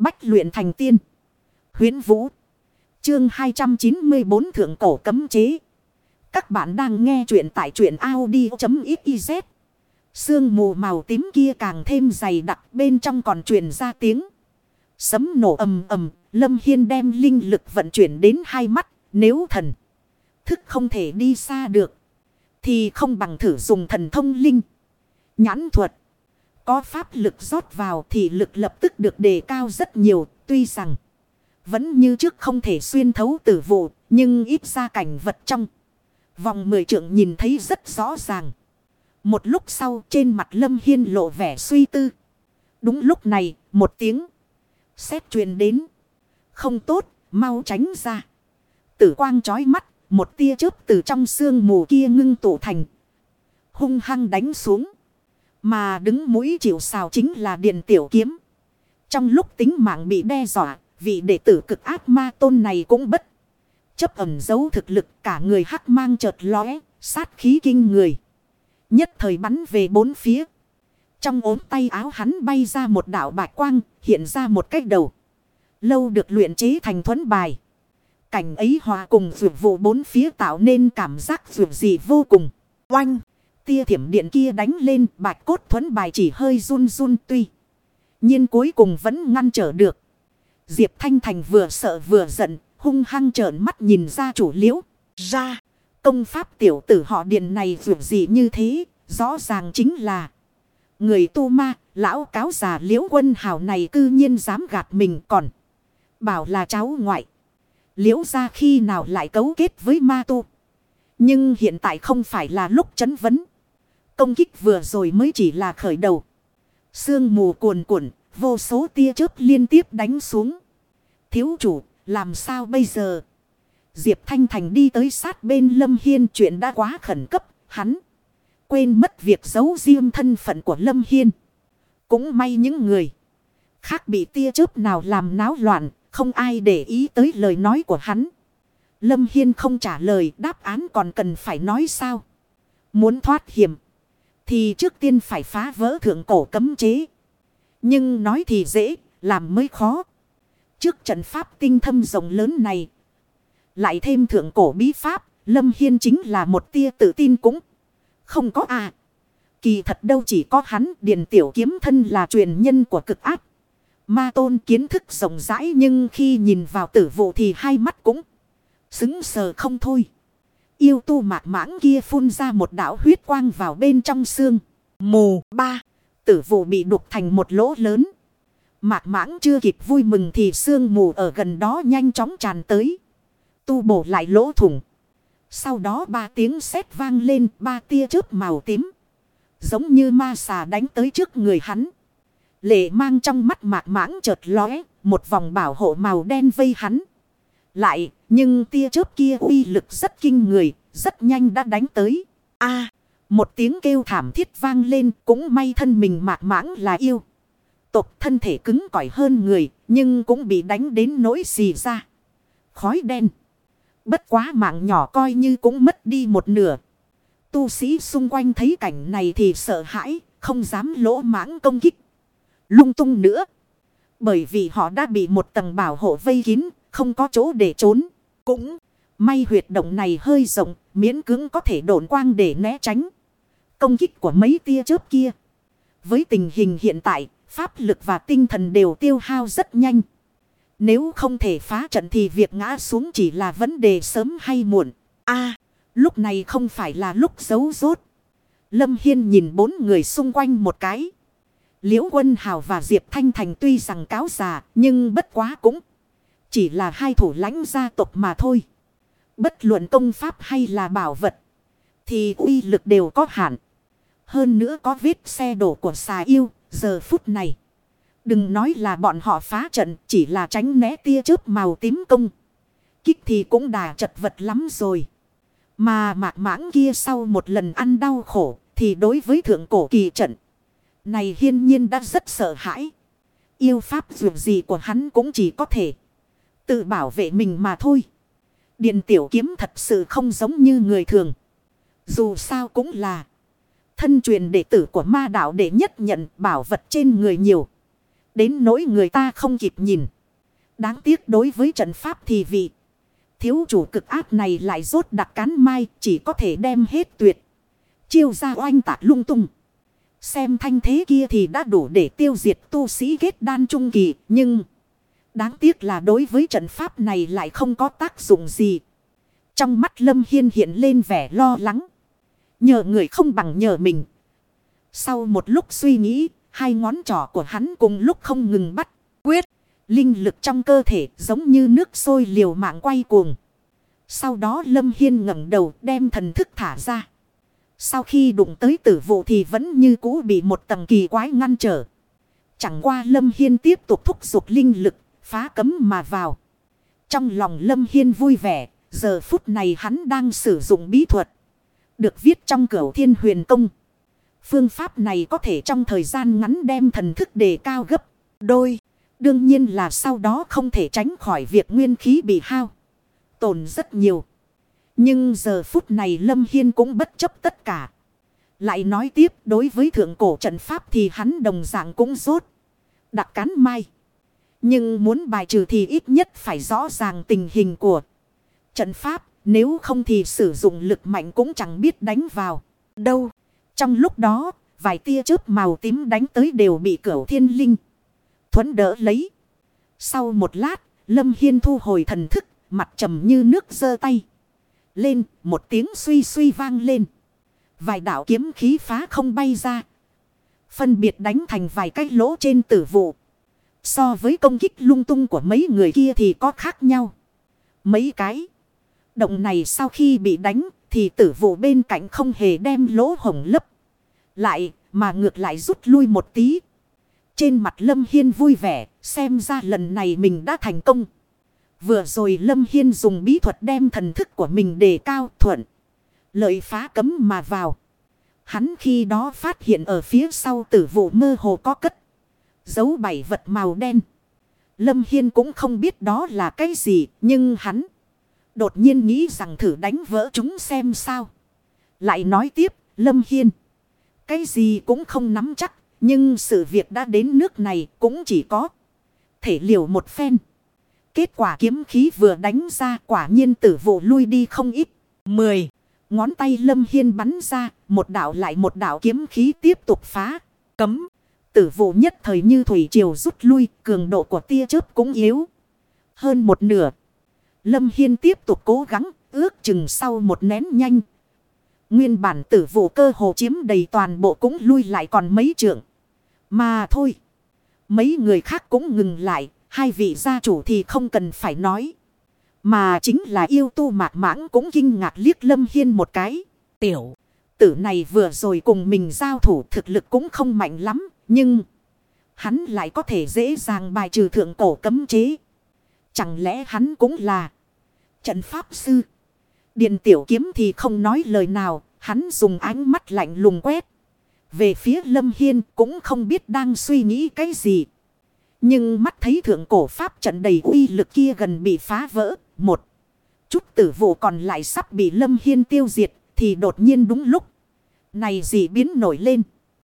Bách luyện thành tiên. huyễn Vũ. Chương 294 Thượng Cổ Cấm Chế. Các bạn đang nghe truyện tại truyện Audi.xyz. Sương mù màu tím kia càng thêm dày đặc bên trong còn truyền ra tiếng. Sấm nổ ầm ầm, Lâm Hiên đem linh lực vận chuyển đến hai mắt, nếu thần thức không thể đi xa được. Thì không bằng thử dùng thần thông linh. Nhãn thuật. Có pháp lực rót vào thì lực lập tức được đề cao rất nhiều. Tuy rằng vẫn như trước không thể xuyên thấu tử vụ. Nhưng ít ra cảnh vật trong. Vòng mười trượng nhìn thấy rất rõ ràng. Một lúc sau trên mặt Lâm Hiên lộ vẻ suy tư. Đúng lúc này một tiếng. Xét truyền đến. Không tốt, mau tránh ra. Tử quang chói mắt một tia chớp từ trong xương mù kia ngưng tụ thành. Hung hăng đánh xuống. Mà đứng mũi chịu xào chính là Điền tiểu kiếm. Trong lúc tính mạng bị đe dọa, vị đệ tử cực ác ma tôn này cũng bất. Chấp ẩn giấu thực lực cả người hắc mang chợt lóe, sát khí kinh người. Nhất thời bắn về bốn phía. Trong ốm tay áo hắn bay ra một đạo bạch quang, hiện ra một cách đầu. Lâu được luyện chế thành thuẫn bài. Cảnh ấy hòa cùng vượt vụ bốn phía tạo nên cảm giác vượt gì vô cùng. Oanh! Tia thiểm điện kia đánh lên bạch cốt thuẫn bài chỉ hơi run run tuy. nhiên cuối cùng vẫn ngăn trở được. Diệp Thanh Thành vừa sợ vừa giận, hung hăng trợn mắt nhìn ra chủ liễu. Ra! Công pháp tiểu tử họ điện này dù gì như thế, rõ ràng chính là người tu ma, lão cáo già liễu quân hào này cư nhiên dám gạt mình còn. Bảo là cháu ngoại. Liễu ra khi nào lại cấu kết với ma tu. Nhưng hiện tại không phải là lúc chấn vấn. Công kích vừa rồi mới chỉ là khởi đầu. Sương mù cuồn cuộn, vô số tia chớp liên tiếp đánh xuống. Thiếu chủ, làm sao bây giờ? Diệp Thanh Thành đi tới sát bên Lâm Hiên chuyện đã quá khẩn cấp, hắn. Quên mất việc giấu riêng thân phận của Lâm Hiên. Cũng may những người khác bị tia chớp nào làm náo loạn, không ai để ý tới lời nói của hắn. Lâm Hiên không trả lời đáp án còn cần phải nói sao. Muốn thoát hiểm. Thì trước tiên phải phá vỡ thượng cổ cấm chế. Nhưng nói thì dễ, làm mới khó. Trước trận pháp tinh thâm rộng lớn này. Lại thêm thượng cổ bí pháp, Lâm Hiên chính là một tia tự tin cũng không có à. Kỳ thật đâu chỉ có hắn, Điền Tiểu Kiếm Thân là truyền nhân của cực ác, Ma tôn kiến thức rộng rãi nhưng khi nhìn vào tử vụ thì hai mắt cũng xứng sờ không thôi. Yêu tu mạc mãng kia phun ra một đảo huyết quang vào bên trong xương. Mù ba. Tử vụ bị đục thành một lỗ lớn. Mạc mãng chưa kịp vui mừng thì xương mù ở gần đó nhanh chóng tràn tới. Tu bổ lại lỗ thủng. Sau đó ba tiếng sét vang lên ba tia chớp màu tím. Giống như ma xà đánh tới trước người hắn. Lệ mang trong mắt mạc mãng chợt lóe, một vòng bảo hộ màu đen vây hắn. Lại, nhưng tia chớp kia uy lực rất kinh người, rất nhanh đã đánh tới. a một tiếng kêu thảm thiết vang lên, cũng may thân mình mạc mãng là yêu. Tộc thân thể cứng cỏi hơn người, nhưng cũng bị đánh đến nỗi xì ra. Khói đen. Bất quá mạng nhỏ coi như cũng mất đi một nửa. Tu sĩ xung quanh thấy cảnh này thì sợ hãi, không dám lỗ mãng công kích lung tung nữa. Bởi vì họ đã bị một tầng bảo hộ vây kín, không có chỗ để trốn. Cũng may huyệt động này hơi rộng, miễn cưỡng có thể đổn quang để né tránh. Công kích của mấy tia chớp kia. Với tình hình hiện tại, pháp lực và tinh thần đều tiêu hao rất nhanh. Nếu không thể phá trận thì việc ngã xuống chỉ là vấn đề sớm hay muộn. a lúc này không phải là lúc giấu rốt. Lâm Hiên nhìn bốn người xung quanh một cái. Liễu Quân Hào và Diệp Thanh Thành tuy rằng cáo già, nhưng bất quá cũng chỉ là hai thủ lãnh gia tộc mà thôi. Bất luận công pháp hay là bảo vật, thì uy lực đều có hạn. Hơn nữa có vết xe đổ của xà yêu, giờ phút này. Đừng nói là bọn họ phá trận, chỉ là tránh né tia chớp màu tím công. Kích thì cũng đà chật vật lắm rồi. Mà mạc mãng kia sau một lần ăn đau khổ, thì đối với thượng cổ kỳ trận. Này hiên nhiên đã rất sợ hãi. Yêu pháp dù gì của hắn cũng chỉ có thể tự bảo vệ mình mà thôi. Điện tiểu kiếm thật sự không giống như người thường. Dù sao cũng là thân truyền đệ tử của ma đạo để nhất nhận bảo vật trên người nhiều. Đến nỗi người ta không kịp nhìn. Đáng tiếc đối với trận pháp thì vị. Thiếu chủ cực ác này lại rốt đặc cán mai chỉ có thể đem hết tuyệt. Chiêu ra oanh tạc lung tung. Xem thanh thế kia thì đã đủ để tiêu diệt tu sĩ kết đan trung kỳ. Nhưng đáng tiếc là đối với trận pháp này lại không có tác dụng gì. Trong mắt Lâm Hiên hiện lên vẻ lo lắng. Nhờ người không bằng nhờ mình. Sau một lúc suy nghĩ, hai ngón trỏ của hắn cùng lúc không ngừng bắt. Quyết, linh lực trong cơ thể giống như nước sôi liều mạng quay cuồng. Sau đó Lâm Hiên ngẩng đầu đem thần thức thả ra. Sau khi đụng tới tử vụ thì vẫn như cũ bị một tầng kỳ quái ngăn trở. Chẳng qua Lâm Hiên tiếp tục thúc giục linh lực, phá cấm mà vào. Trong lòng Lâm Hiên vui vẻ, giờ phút này hắn đang sử dụng bí thuật. Được viết trong cửu thiên huyền công. Phương pháp này có thể trong thời gian ngắn đem thần thức đề cao gấp đôi. Đương nhiên là sau đó không thể tránh khỏi việc nguyên khí bị hao. Tồn rất nhiều. Nhưng giờ phút này Lâm Hiên cũng bất chấp tất cả. Lại nói tiếp đối với thượng cổ trận pháp thì hắn đồng dạng cũng rốt. Đặc cán mai. Nhưng muốn bài trừ thì ít nhất phải rõ ràng tình hình của trận pháp. Nếu không thì sử dụng lực mạnh cũng chẳng biết đánh vào đâu. Trong lúc đó, vài tia chớp màu tím đánh tới đều bị cửu thiên linh. Thuấn đỡ lấy. Sau một lát, Lâm Hiên thu hồi thần thức, mặt trầm như nước giơ tay. Lên, một tiếng suy suy vang lên. Vài đạo kiếm khí phá không bay ra. Phân biệt đánh thành vài cái lỗ trên tử vụ. So với công kích lung tung của mấy người kia thì có khác nhau. Mấy cái. Động này sau khi bị đánh thì tử vụ bên cạnh không hề đem lỗ hổng lấp. Lại mà ngược lại rút lui một tí. Trên mặt Lâm Hiên vui vẻ, xem ra lần này mình đã thành công. Vừa rồi Lâm Hiên dùng bí thuật đem thần thức của mình đề cao thuận. Lợi phá cấm mà vào. Hắn khi đó phát hiện ở phía sau tử vụ mơ hồ có cất giấu bảy vật màu đen. Lâm Hiên cũng không biết đó là cái gì nhưng hắn. Đột nhiên nghĩ rằng thử đánh vỡ chúng xem sao. Lại nói tiếp, Lâm Hiên. Cái gì cũng không nắm chắc, nhưng sự việc đã đến nước này cũng chỉ có thể liều một phen. Kết quả kiếm khí vừa đánh ra quả nhiên tử vụ lui đi không ít. Mười. Ngón tay Lâm Hiên bắn ra, một đạo lại một đạo kiếm khí tiếp tục phá, cấm. Tử vụ nhất thời như thủy triều rút lui, cường độ của tia chớp cũng yếu. Hơn một nửa. Lâm Hiên tiếp tục cố gắng, ước chừng sau một nén nhanh. Nguyên bản tử vụ cơ hồ chiếm đầy toàn bộ cũng lui lại còn mấy trượng. Mà thôi. Mấy người khác cũng ngừng lại, hai vị gia chủ thì không cần phải nói. Mà chính là yêu tu mạc mãng cũng kinh ngạc liếc Lâm Hiên một cái. Tiểu, tử này vừa rồi cùng mình giao thủ thực lực cũng không mạnh lắm, nhưng hắn lại có thể dễ dàng bài trừ thượng cổ cấm chế. Chẳng lẽ hắn cũng là trận pháp sư? Điền tiểu kiếm thì không nói lời nào, hắn dùng ánh mắt lạnh lùng quét. Về phía Lâm Hiên cũng không biết đang suy nghĩ cái gì. Nhưng mắt thấy thượng cổ pháp trận đầy uy lực kia gần bị phá vỡ. Một chút tử vụ còn lại sắp bị Lâm Hiên tiêu diệt thì đột nhiên đúng lúc. Này gì biến nổi lên.